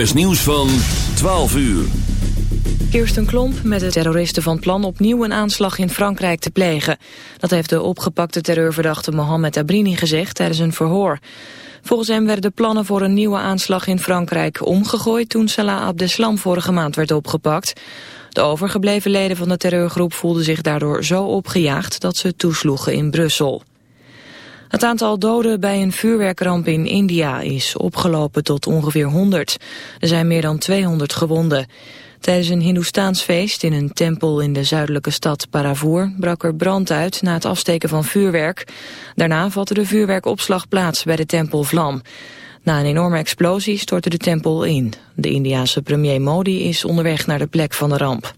NOS nieuws van 12 uur. Kirsten Klomp met de terroristen van plan opnieuw een aanslag in Frankrijk te plegen. Dat heeft de opgepakte terreurverdachte Mohamed Abrini gezegd tijdens een verhoor. Volgens hem werden de plannen voor een nieuwe aanslag in Frankrijk omgegooid toen Salah Abdeslam vorige maand werd opgepakt. De overgebleven leden van de terreurgroep voelden zich daardoor zo opgejaagd dat ze toesloegen in Brussel. Het aantal doden bij een vuurwerkramp in India is opgelopen tot ongeveer 100. Er zijn meer dan 200 gewonden. Tijdens een Hindoestaans feest in een tempel in de zuidelijke stad Paravur brak er brand uit na het afsteken van vuurwerk. Daarna vatte de vuurwerkopslag plaats bij de tempel vlam. Na een enorme explosie stortte de tempel in. De Indiase premier Modi is onderweg naar de plek van de ramp.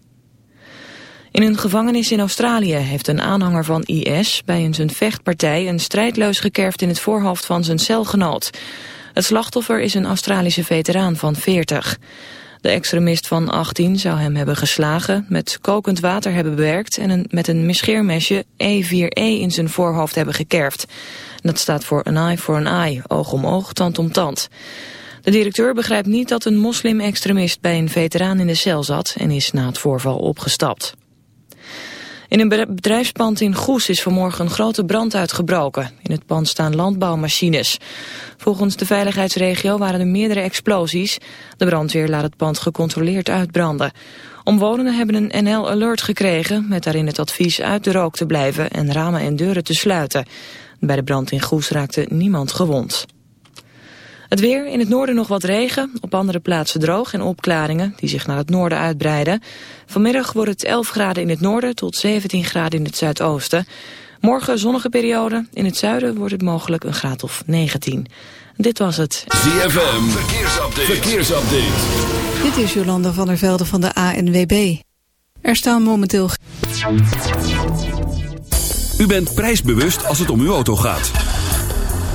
In een gevangenis in Australië heeft een aanhanger van IS bij een zijn vechtpartij een strijdleus gekerfd in het voorhoofd van zijn celgenoot. Het slachtoffer is een Australische veteraan van 40. De extremist van 18 zou hem hebben geslagen, met kokend water hebben bewerkt en met een misscheermesje E4E in zijn voorhoofd hebben gekerfd. Dat staat voor een eye for an eye, oog om oog, tand om tand. De directeur begrijpt niet dat een moslim-extremist bij een veteraan in de cel zat en is na het voorval opgestapt. In een bedrijfspand in Goes is vanmorgen een grote brand uitgebroken. In het pand staan landbouwmachines. Volgens de veiligheidsregio waren er meerdere explosies. De brandweer laat het pand gecontroleerd uitbranden. Omwonenden hebben een NL Alert gekregen... met daarin het advies uit de rook te blijven en ramen en deuren te sluiten. Bij de brand in Goes raakte niemand gewond. Het weer, in het noorden nog wat regen, op andere plaatsen droog en opklaringen die zich naar het noorden uitbreiden. Vanmiddag wordt het 11 graden in het noorden tot 17 graden in het zuidoosten. Morgen zonnige periode, in het zuiden wordt het mogelijk een graad of 19. Dit was het. ZFM, verkeersupdate. verkeersupdate. Dit is Jolanda van der Velde van de ANWB. Er staan momenteel... U bent prijsbewust als het om uw auto gaat.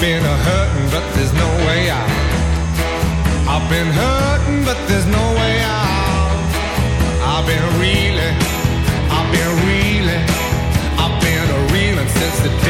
been a hurting, but there's no way out. I've been hurting, but there's no way out. I've been reeling, I've been reeling, I've been reeling since the day.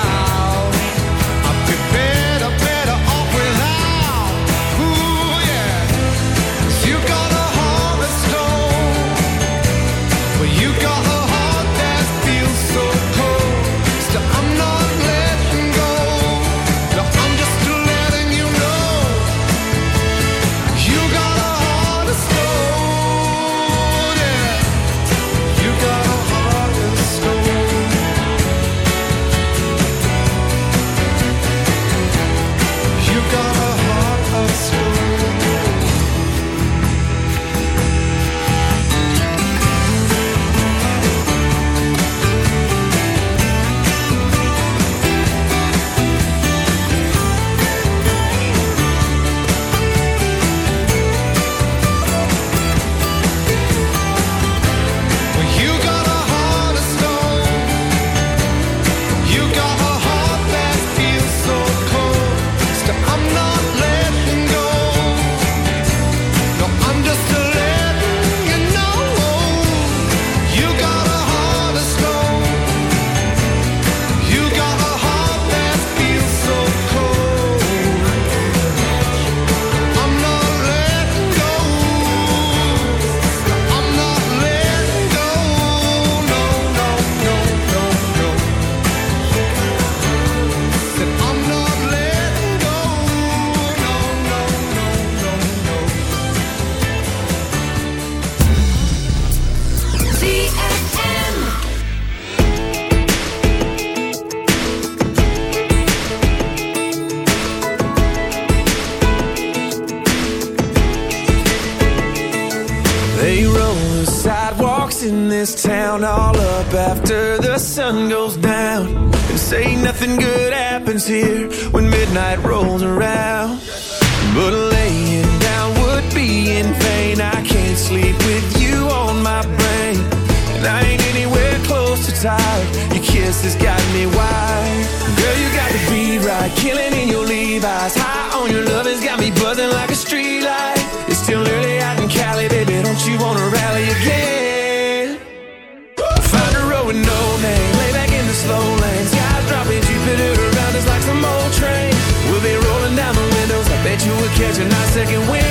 Not second wind.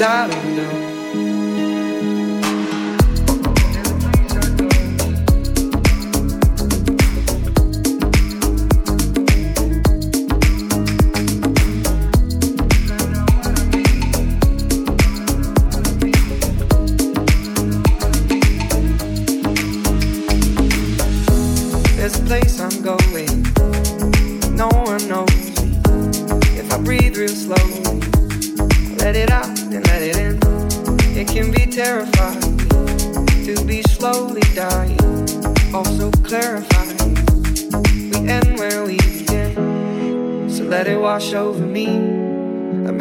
Da dum dum.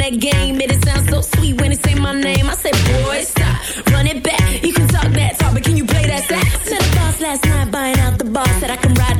that game. Made it sounds so sweet when it say my name. I said, boy, stop, run it back. You can talk that talk, but can you play that sax? Met the boss last night buying out the bar. Said I can ride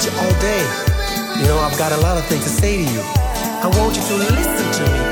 you all day. You know, I've got a lot of things to say to you. I want you to listen to me.